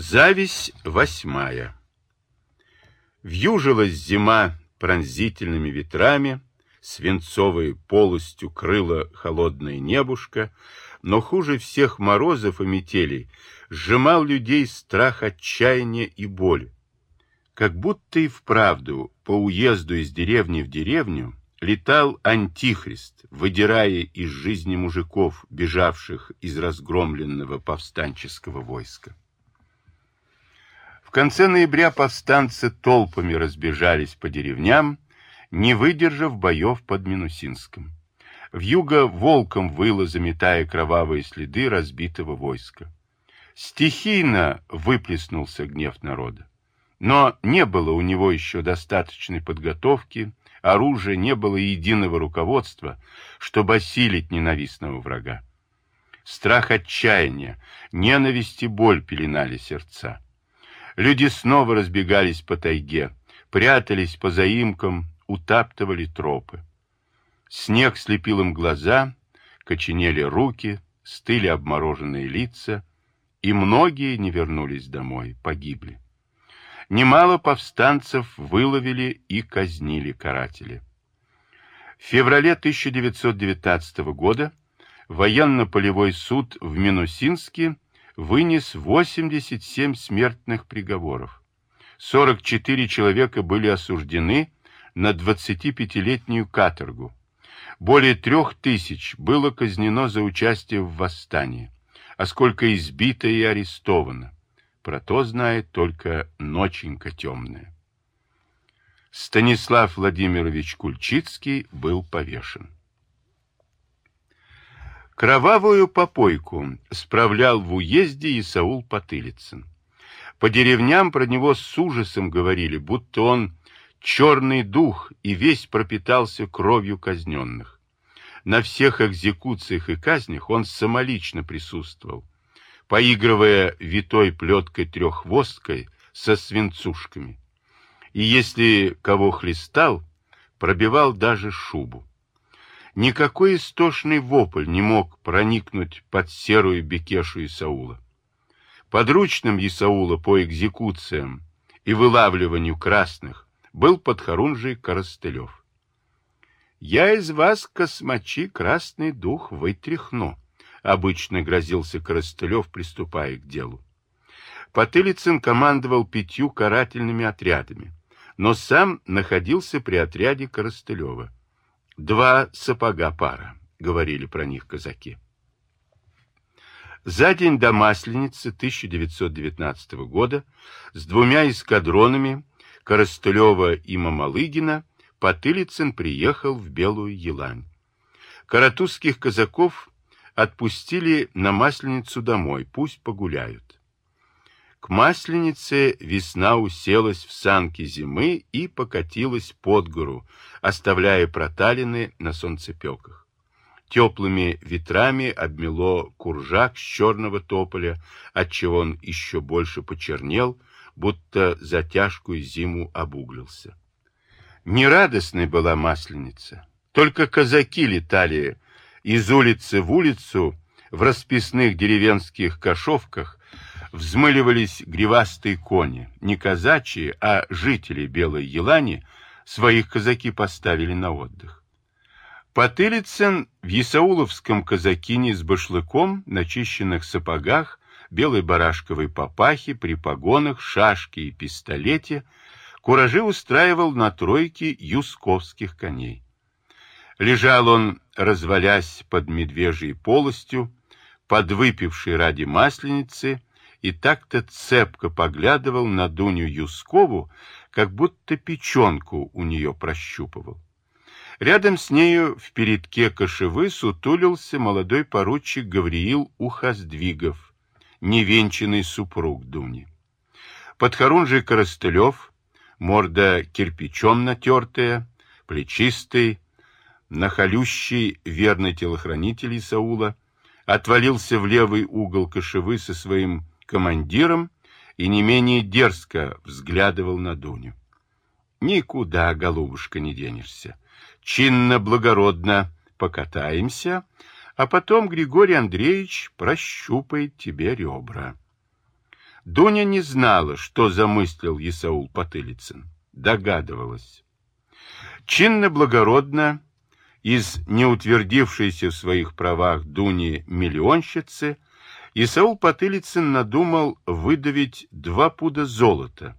Зависть восьмая. Вьюжилась зима пронзительными ветрами, свинцовой полостью крыла холодное небушка, но хуже всех морозов и метелей сжимал людей страх отчаяния и боль. Как будто и вправду по уезду из деревни в деревню летал антихрист, выдирая из жизни мужиков, бежавших из разгромленного повстанческого войска. В конце ноября повстанцы толпами разбежались по деревням, не выдержав боев под Минусинском. В юго волком выло, заметая кровавые следы разбитого войска. Стихийно выплеснулся гнев народа. Но не было у него еще достаточной подготовки, оружия, не было единого руководства, чтобы осилить ненавистного врага. Страх отчаяния, ненависть и боль пеленали сердца. Люди снова разбегались по тайге, прятались по заимкам, утаптывали тропы. Снег слепил им глаза, коченели руки, стыли обмороженные лица, и многие не вернулись домой, погибли. Немало повстанцев выловили и казнили каратели. В феврале 1919 года военно-полевой суд в Минусинске вынес 87 смертных приговоров. 44 человека были осуждены на 25-летнюю каторгу. Более трех тысяч было казнено за участие в восстании, а сколько избито и арестовано. Про то знает только ноченька темная. Станислав Владимирович Кульчицкий был повешен. Кровавую попойку справлял в уезде Исаул Потылицын. По деревням про него с ужасом говорили, будто он черный дух и весь пропитался кровью казненных. На всех экзекуциях и казнях он самолично присутствовал, поигрывая витой плеткой треххвосткой со свинцушками. И если кого хлестал, пробивал даже шубу. Никакой истошный вопль не мог проникнуть под серую бекешу Исаула. Подручным Исаула по экзекуциям и вылавливанию красных был подхорунжий Коростылев. «Я из вас, космачи, красный дух вытряхну», — обычно грозился Коростылев, приступая к делу. Потылицын командовал пятью карательными отрядами, но сам находился при отряде Коростылева. Два сапога пара, говорили про них казаки. За день до Масленицы 1919 года с двумя эскадронами Коростылева и Мамалыгина Потылицын приехал в Белую Елань. Каратузских казаков отпустили на Масленицу домой, пусть погуляют. К Масленице весна уселась в санки зимы и покатилась под гору, оставляя проталины на солнцепеках. Теплыми ветрами обмело куржак с черного тополя, отчего он еще больше почернел, будто за тяжкую зиму обуглился. Нерадостной была Масленица. Только казаки летали из улицы в улицу в расписных деревенских кошовках, взмыливались гривастые кони, не казачьи, а жители Белой Елани, своих казаки поставили на отдых. Потылицын в Исауловском казакине с башлыком, начищенных сапогах, белой барашковой папахе, при погонах, шашке и пистолете, куражи устраивал на тройке юсковских коней. Лежал он, развалясь под медвежьей полостью, подвыпивший ради масленицы, и так-то цепко поглядывал на Дуню Юскову, как будто печенку у нее прощупывал. Рядом с нею в передке кошевы сутулился молодой поручик Гавриил Ухоздвигов, невенчанный супруг Дуни. Подхорунжий Коростылев, морда кирпичом натертая, плечистый, нахалющий верный телохранитель Исаула, отвалился в левый угол кошевы со своим командиром и не менее дерзко взглядывал на Дуню. Никуда, голубушка, не денешься. Чинно-благородно покатаемся, а потом Григорий Андреевич прощупает тебе ребра. Дуня не знала, что замыслил Исаул Потылицын. Догадывалась. Чинно-благородно из неутвердившейся в своих правах Дуни миллионщицы Исаул Потылицын надумал выдавить два пуда золота,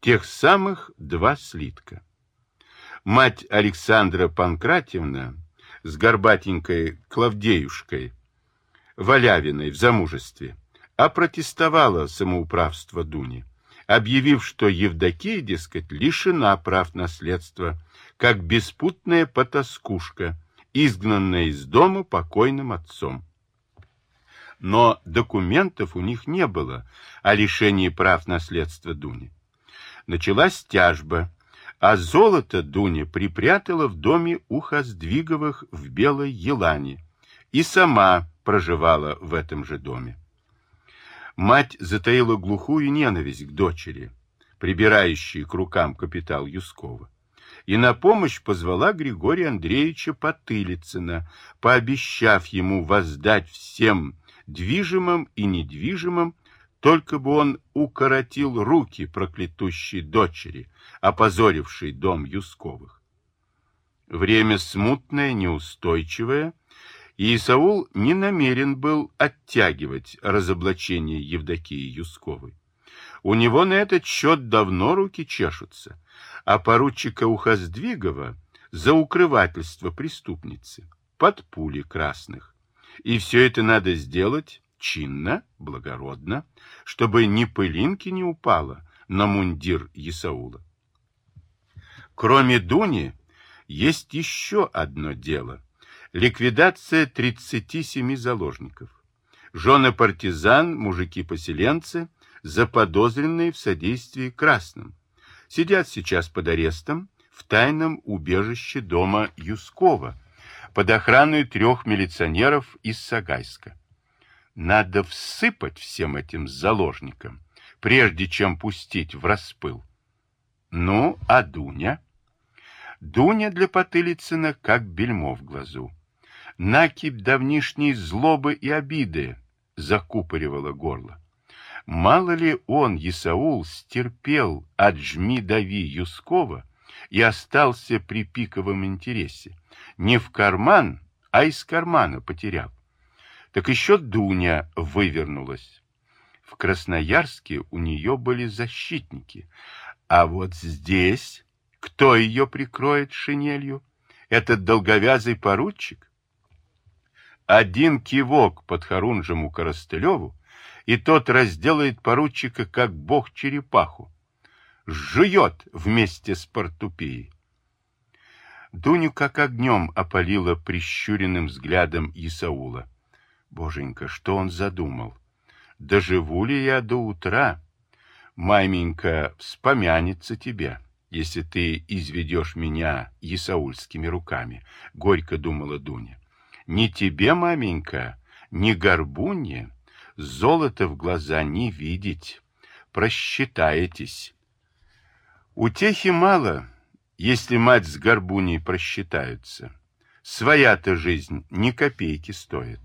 тех самых два слитка. Мать Александра Панкратьевна с горбатенькой Клавдеюшкой, Валявиной в замужестве, опротестовала самоуправство Дуни, объявив, что Евдокия, дескать, лишена прав наследства, как беспутная потаскушка, изгнанная из дома покойным отцом. Но документов у них не было о лишении прав наследства Дуни. Началась тяжба, а золото Дуня припрятала в доме у Хоздвиговых в Белой Елане и сама проживала в этом же доме. Мать затаила глухую ненависть к дочери, прибирающей к рукам капитал Юскова, и на помощь позвала Григория Андреевича Потылицына, пообещав ему воздать всем движимым и недвижимым, только бы он укоротил руки проклятущей дочери, опозорившей дом Юсковых. Время смутное, неустойчивое — и Исаул не намерен был оттягивать разоблачение Евдокии Юсковой. У него на этот счет давно руки чешутся, а поручика Ухоздвигова за укрывательство преступницы под пули красных. И все это надо сделать чинно, благородно, чтобы ни пылинки не упало на мундир Исаула. Кроме Дуни, есть еще одно дело, Ликвидация 37 заложников. Жены партизан, мужики-поселенцы, заподозренные в содействии красным. Сидят сейчас под арестом в тайном убежище дома Юскова под охраной трех милиционеров из Сагайска. Надо всыпать всем этим заложникам, прежде чем пустить в распыл. Ну, а Дуня? Дуня для Потылицына как бельмо в глазу накипь давнишней злобы и обиды закупоривала горло. Мало ли он, Исаул, стерпел от жми-дави Юскова и остался при пиковом интересе. Не в карман, а из кармана потерял. Так еще Дуня вывернулась. В Красноярске у нее были защитники. А вот здесь кто ее прикроет шинелью? Этот долговязый поручик? Один кивок под Харунжему Коростылеву, и тот разделает поручика, как бог черепаху. Жует вместе с портупеей. Дуню как огнем опалила прищуренным взглядом Исаула. Боженька, что он задумал? Доживу ли я до утра? Маменька вспомянется тебе, если ты изведешь меня исаульскими руками, — горько думала Дуня. Ни тебе, маменька, ни горбунье, золото в глаза не видеть. Просчитаетесь. Утехи мало, если мать с горбуней просчитаются. Своя-то жизнь ни копейки стоит.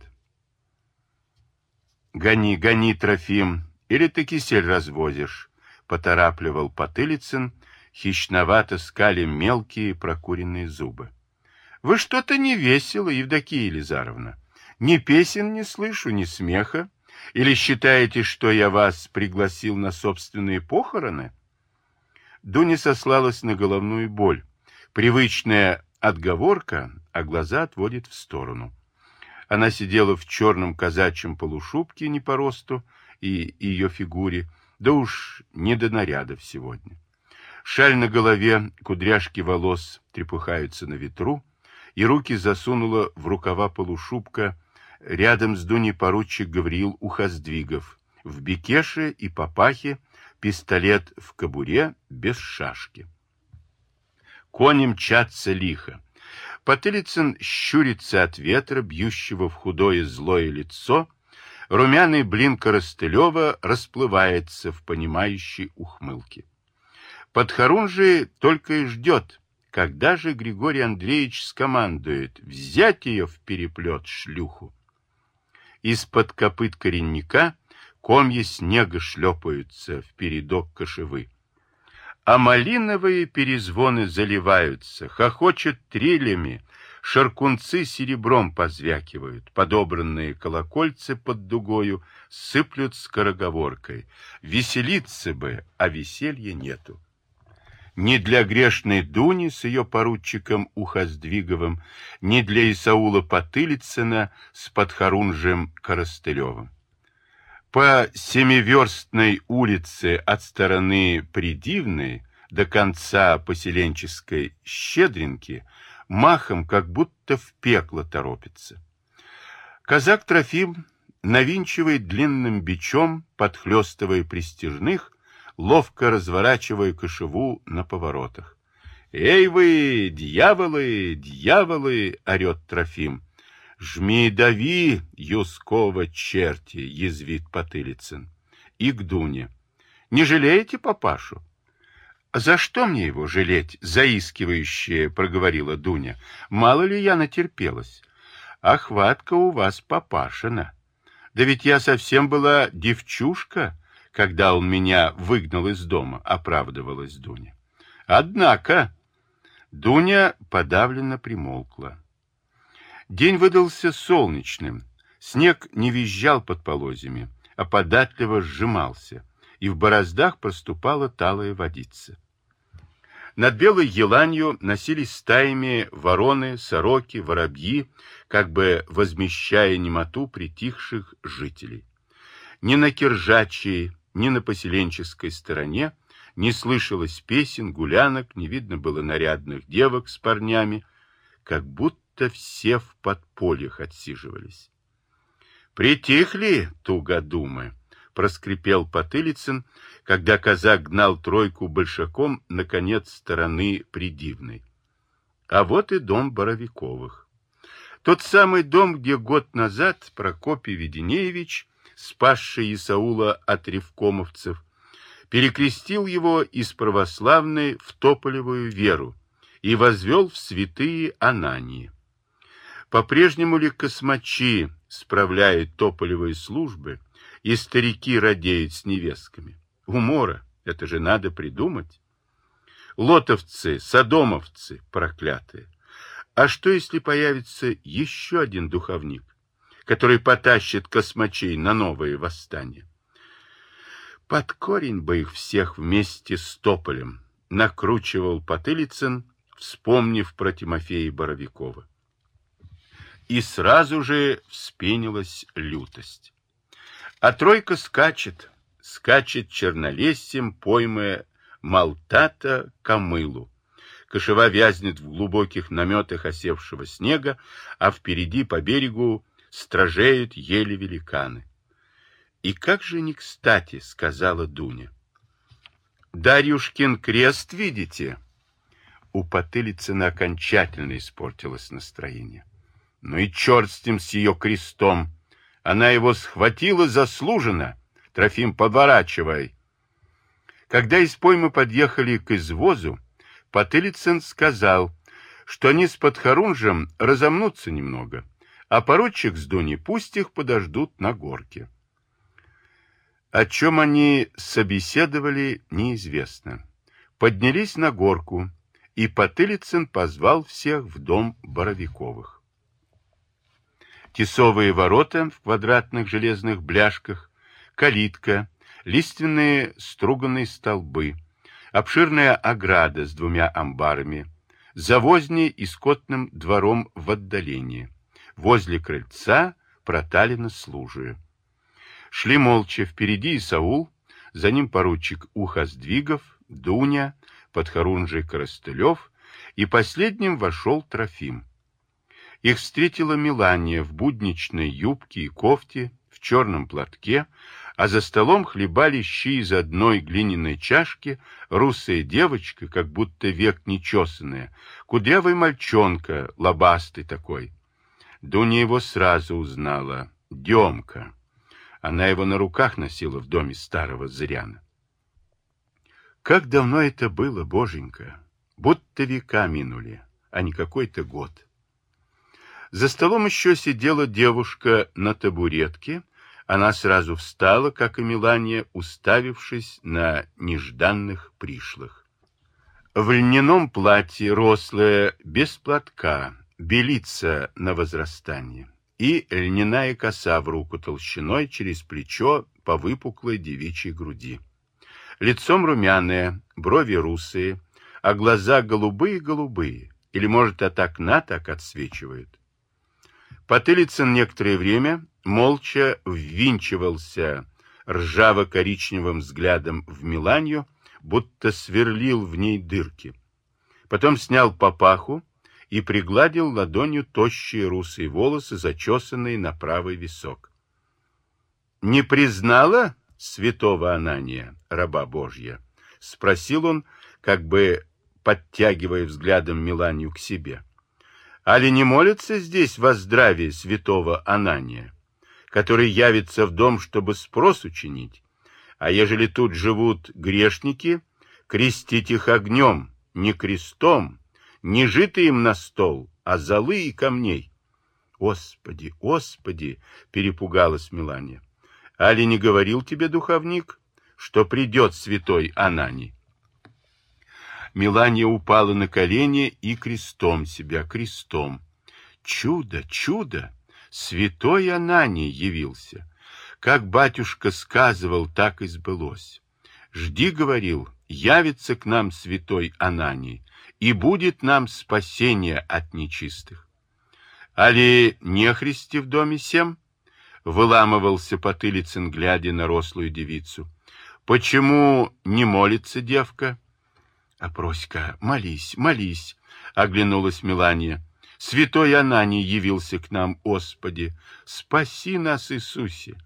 Гони, гони, Трофим, или ты кисель развозишь, поторапливал Потылицын, хищновато скали мелкие прокуренные зубы. Вы что-то не весело, Евдокия Елизаровна. Ни песен не слышу, ни смеха. Или считаете, что я вас пригласил на собственные похороны? Дуня сослалась на головную боль. Привычная отговорка, а глаза отводит в сторону. Она сидела в черном казачьем полушубке не по росту и ее фигуре, да уж не до нарядов сегодня. Шаль на голове, кудряшки волос трепыхаются на ветру, и руки засунула в рукава полушубка рядом с Дуней поручик Гавриил Ухоздвигов, в бекеше и папахе, пистолет в кобуре, без шашки. Кони мчатся лихо. Потылицын щурится от ветра, бьющего в худое злое лицо, румяный блин Коростылева расплывается в понимающей ухмылке. Подхорун же только и ждет, когда же Григорий Андреевич скомандует взять ее в переплет шлюху? Из-под копыт коренника комья снега шлепаются в передок кошевы. А малиновые перезвоны заливаются, хохочут трелями, шаркунцы серебром позвякивают, подобранные колокольцы под дугою сыплют скороговоркой. Веселиться бы, а веселья нету. Ни для грешной Дуни с ее поручиком Ухоздвиговым, ни для Исаула Потылицына с подхорунжем Коростылевым. По семиверстной улице от стороны Придивной до конца поселенческой Щедринки махом как будто в пекло торопится. Казак Трофим навинчивает длинным бичом, подхлестывая пристежных, ловко разворачивая кошеву на поворотах. «Эй вы, дьяволы, дьяволы!» — орет Трофим. «Жми дави, Юскова черти!» — язвит Потылицын. И к Дуне. «Не жалеете папашу?» «За что мне его жалеть?» — заискивающе проговорила Дуня. «Мало ли я натерпелась. Охватка у вас папашина. Да ведь я совсем была девчушка, когда он меня выгнал из дома», — оправдывалась Дуня. «Однако...» Дуня подавленно примолкла. День выдался солнечным. Снег не визжал под полозьями, а податливо сжимался, и в бороздах проступала талая водица. Над белой еланью носились стаями вороны, сороки, воробьи, как бы возмещая немоту притихших жителей. Ни на Киржачьей, ни на поселенческой стороне не слышалось песен, гулянок, не видно было нарядных девок с парнями, как будто будто все в подпольях отсиживались. «Притихли, тугодумы!» — проскрипел Потылицын, когда казак гнал тройку большаком на конец стороны Придивной. А вот и дом Боровиковых. Тот самый дом, где год назад Прокопий Веденеевич, спасший Исаула от ревкомовцев, перекрестил его из православной в тополевую веру и возвел в святые Анании. По-прежнему ли космачи справляют тополевые службы, и старики радеют с невестками? Умора, это же надо придумать. Лотовцы, садомовцы проклятые. А что, если появится еще один духовник, который потащит космачей на новые восстания? Под корень бы их всех вместе с тополем, накручивал Потылицын, вспомнив про Тимофея Боровикова и сразу же вспенилась лютость. А тройка скачет, скачет чернолесьем, поймая Малтата Камылу. Кошева вязнет в глубоких наметах осевшего снега, а впереди по берегу стражеют еле великаны. И как же не кстати, сказала Дуня. Дарюшкин крест видите? У Потылицына окончательно испортилось настроение. Ну и черт с ним, с ее крестом. Она его схватила заслуженно. Трофим, поворачивай. Когда из поймы подъехали к извозу, Потылицын сказал, что они с Подхорунжем разомнутся немного, а поручик с Дуней пусть их подождут на горке. О чем они собеседовали, неизвестно. Поднялись на горку, и Потылицын позвал всех в дом Боровиковых тесовые ворота в квадратных железных бляшках, калитка, лиственные струганные столбы, обширная ограда с двумя амбарами, завозни и скотным двором в отдалении. Возле крыльца проталина служия. Шли молча впереди Исаул, за ним поручик Ухоздвигов, Дуня, подхорунжий Коростылев, и последним вошел Трофим. Их встретила Милания в будничной юбке и кофте, в черном платке, а за столом хлебали щи из одной глиняной чашки, русая девочка, как будто век нечесанная, кудрявый мальчонка, лобастый такой. Дуня его сразу узнала. Демка. Она его на руках носила в доме старого зыряна. Как давно это было, боженька! Будто века минули, а не какой-то год. За столом еще сидела девушка на табуретке, Она сразу встала, как и Мелания, уставившись на нежданных пришлых. В льняном платье, рослая, без платка, белится на возрастание, и льняная коса в руку толщиной через плечо по выпуклой девичьей груди. Лицом румяное, брови русые, а глаза голубые-голубые, или, может, от окна так отсвечивают. Потылицын некоторое время молча ввинчивался ржаво-коричневым взглядом в Миланью, будто сверлил в ней дырки. Потом снял папаху и пригладил ладонью тощие русые волосы, зачесанные на правый висок. — Не признала святого Анания, раба Божья? — спросил он, как бы подтягивая взглядом Миланию к себе. — Али не молится здесь во здравии святого Анания, который явится в дом, чтобы спрос учинить? А ежели тут живут грешники, крестить их огнем, не крестом, не жито им на стол, а золы и камней. Господи, Господи, перепугалась Милания. Али не говорил тебе, духовник, что придет святой Анани? Милания упала на колени и крестом себя, крестом. Чудо, чудо! Святой Ананий явился. Как батюшка сказывал, так и сбылось. Жди, говорил, явится к нам святой Ананий, и будет нам спасение от нечистых. Али нехристи в доме сем? Выламывался Потылицын, глядя на рослую девицу. Почему не молится девка? А проська, молись, молись, оглянулась Милания. Святой Ананий явился к нам, Господи, спаси нас, Иисусе.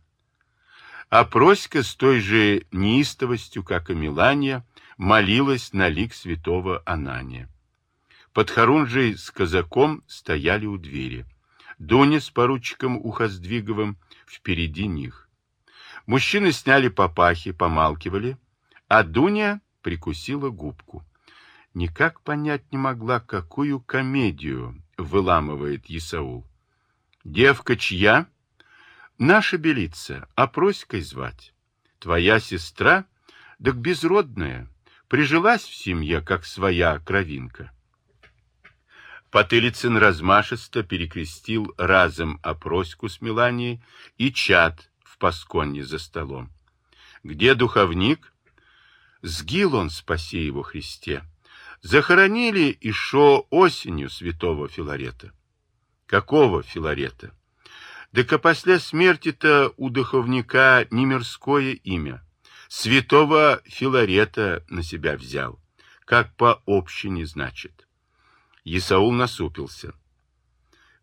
А Проська с той же неистовостью, как и Милания, молилась на лик святого Анания. Подхорунжий с казаком стояли у двери. Дуня с поручиком Ухоздвиговым впереди них. Мужчины сняли папахи, помалкивали, а Дуня прикусила губку. Никак понять не могла, какую комедию выламывает Исаул. Девка чья? Наша белица, а проськой звать. Твоя сестра, так безродная, прижилась в семье, как своя кровинка. Потылицын размашисто перекрестил разом опроську с Меланией и чад в пасконне за столом. Где духовник? Сгил он, спаси его Христе. Захоронили еще осенью святого Филарета. Какого Филарета? Так а после смерти-то у духовника не мирское имя. Святого Филарета на себя взял, как по общине значит. Исаул насупился.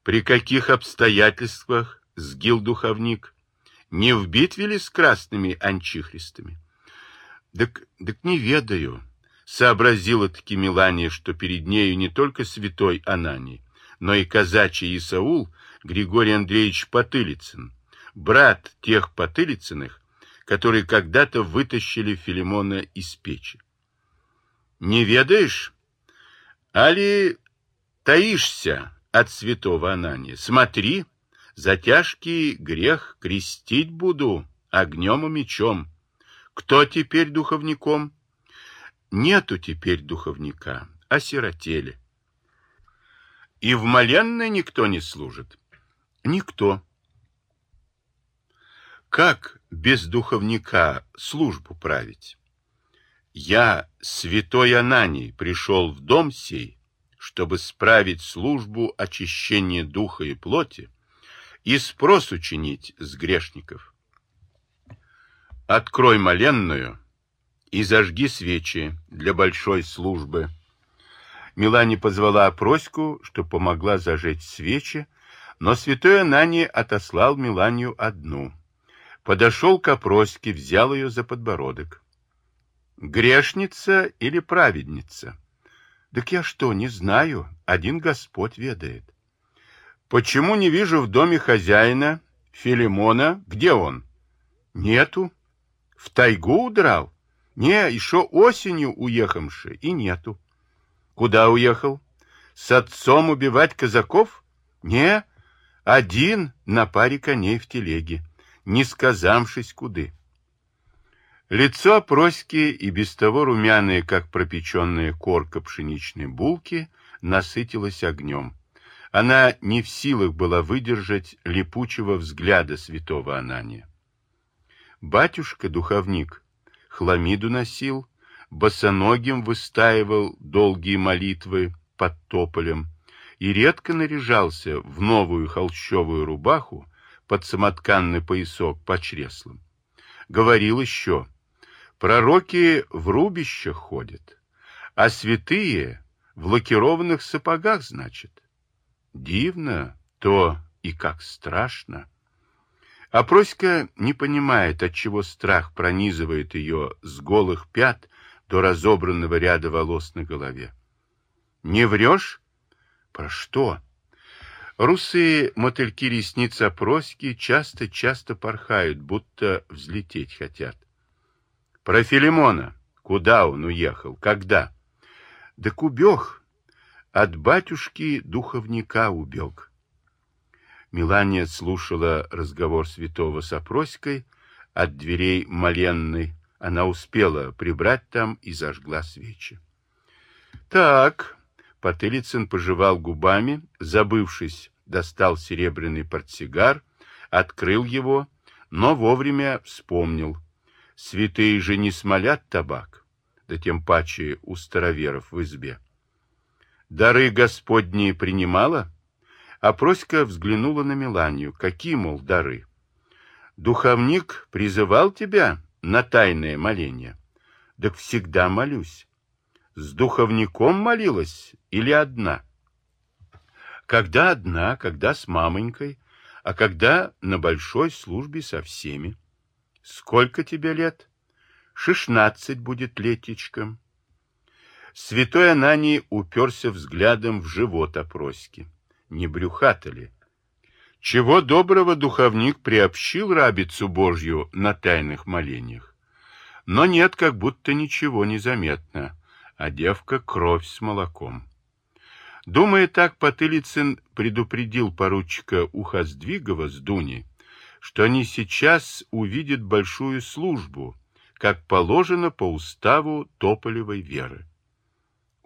При каких обстоятельствах сгил духовник? Не в битве ли с красными анчихристами? Так, так не ведаю. Сообразила-таки Мелания, что перед нею не только святой Ананий, но и казачий Исаул Григорий Андреевич Потылицын, брат тех Потылицыных, которые когда-то вытащили Филимона из печи. Не ведаешь? Али таишься от святого Анания? Смотри, за тяжкий грех крестить буду огнем и мечом. Кто теперь духовником? Нету теперь духовника, осиротели. И в Маленной никто не служит? Никто. Как без духовника службу править? Я, святой Ананий, пришел в дом сей, чтобы справить службу очищения духа и плоти и спрос учинить с грешников. Открой моленную и зажги свечи для большой службы. Милане позвала Проську, что помогла зажечь свечи, но святой Анани отослал Миланию одну. Подошел к Опроське, взял ее за подбородок. Грешница или праведница? Так я что, не знаю, один Господь ведает. Почему не вижу в доме хозяина, Филимона, где он? Нету. В тайгу удрал? Не, еще осенью уехавши, и нету. Куда уехал? С отцом убивать казаков? Не, один на паре коней в телеге. не сказавшись куды. Лицо Проськи и без того румяное, как пропеченная корка пшеничной булки, насытилось огнем. Она не в силах была выдержать липучего взгляда святого Анания. Батюшка-духовник хламиду носил, босоногим выстаивал долгие молитвы под тополем и редко наряжался в новую холщовую рубаху под самотканный поясок по чреслам. Говорил еще, пророки в рубищах ходят, а святые в лакированных сапогах, значит. Дивно то и как страшно. А Проська не понимает, отчего страх пронизывает ее с голых пят до разобранного ряда волос на голове. Не врешь? Про что? Русые мотыльки ресниц Опроськи часто-часто порхают, будто взлететь хотят. Про Филимона. Куда он уехал? Когда? Да кубех. От батюшки духовника убег. Милания слушала разговор святого с Опроськой от дверей моленной. Она успела прибрать там и зажгла свечи. Так, Потылицын пожевал губами, забывшись, достал серебряный портсигар, открыл его, но вовремя вспомнил. Святые же не смолят табак, да тем паче у староверов в избе. Дары Господние принимала? А Проська взглянула на Меланию. Какие, мол, дары? Духовник призывал тебя на тайное моление? Так всегда молюсь. С духовником молилась или одна? Когда одна, когда с мамонькой, а когда на большой службе со всеми. Сколько тебе лет? Шестнадцать будет летечком. Святой Ананий уперся взглядом в живот опроски. Не брюхата ли? Чего доброго духовник приобщил рабицу Божью на тайных молениях. Но нет, как будто ничего не заметно, а девка кровь с молоком. Думая так, Потылицын предупредил поручика Ухоздвигова с Дуни, что они сейчас увидят большую службу, как положено по уставу Тополевой веры.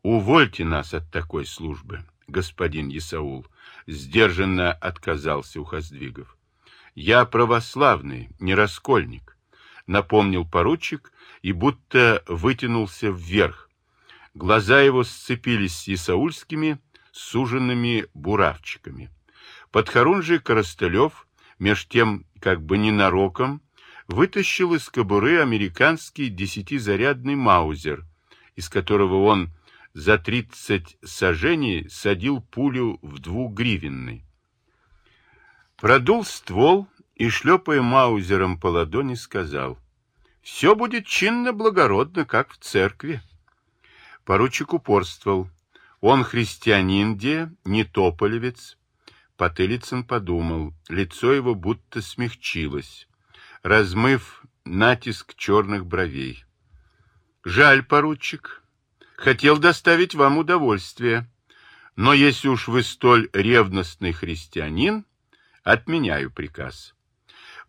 Увольте нас от такой службы, господин Исаул, сдержанно отказался Ухоздвигов. Я православный, не раскольник, напомнил поручик и будто вытянулся вверх. Глаза его сцепились с исаульскими, суженными буравчиками. Подхорунжий Коростылев, меж тем, как бы ненароком, вытащил из кобуры американский десятизарядный маузер, из которого он за тридцать сажений садил пулю в двугривенный. Продул ствол и, шлепая маузером по ладони, сказал, «Все будет чинно-благородно, как в церкви». Поручик упорствовал. Он христианин где, не тополевец. Потылицын подумал, лицо его будто смягчилось, размыв натиск черных бровей. «Жаль, поручик, хотел доставить вам удовольствие. Но если уж вы столь ревностный христианин, отменяю приказ.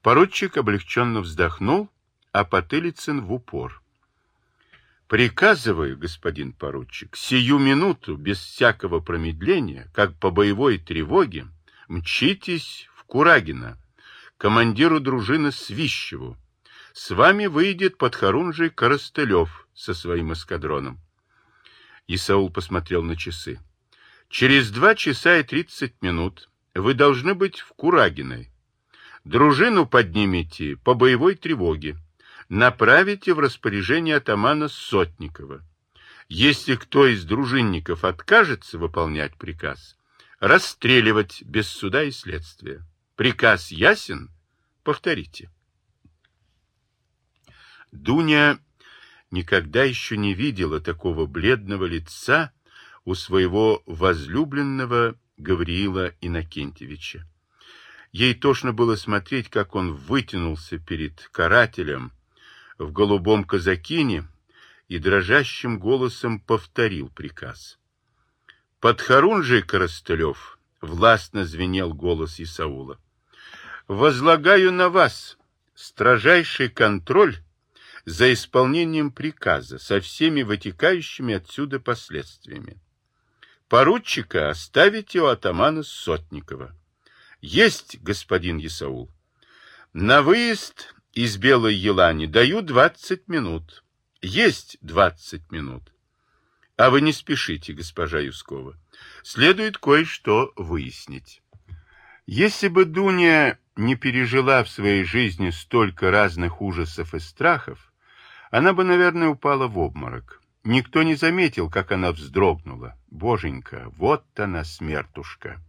Поручик облегченно вздохнул, а Потылицын в упор. Приказываю, господин поручик, сию минуту, без всякого промедления, как по боевой тревоге, мчитесь в Курагино, командиру дружины Свищеву. С вами выйдет подхорунжий Коростылев со своим эскадроном. Исаул посмотрел на часы. Через два часа и тридцать минут вы должны быть в Курагиной. Дружину поднимите по боевой тревоге. Направите в распоряжение атамана Сотникова. Если кто из дружинников откажется выполнять приказ, расстреливать без суда и следствия. Приказ ясен? Повторите. Дуня никогда еще не видела такого бледного лица у своего возлюбленного Гавриила Иннокентьевича. Ей тошно было смотреть, как он вытянулся перед карателем в голубом казакине и дрожащим голосом повторил приказ. Под Харунжей Коростылев властно звенел голос Исаула. возлагаю на вас строжайший контроль за исполнением приказа со всеми вытекающими отсюда последствиями. Поручика оставите у атамана Сотникова. Есть, господин Исаул. На выезд из Белой Елани даю 20 минут. Есть 20 минут. А вы не спешите, госпожа Юскова. Следует кое-что выяснить. Если бы Дуня не пережила в своей жизни столько разных ужасов и страхов, она бы, наверное, упала в обморок. Никто не заметил, как она вздрогнула. Боженька, вот она, смертушка!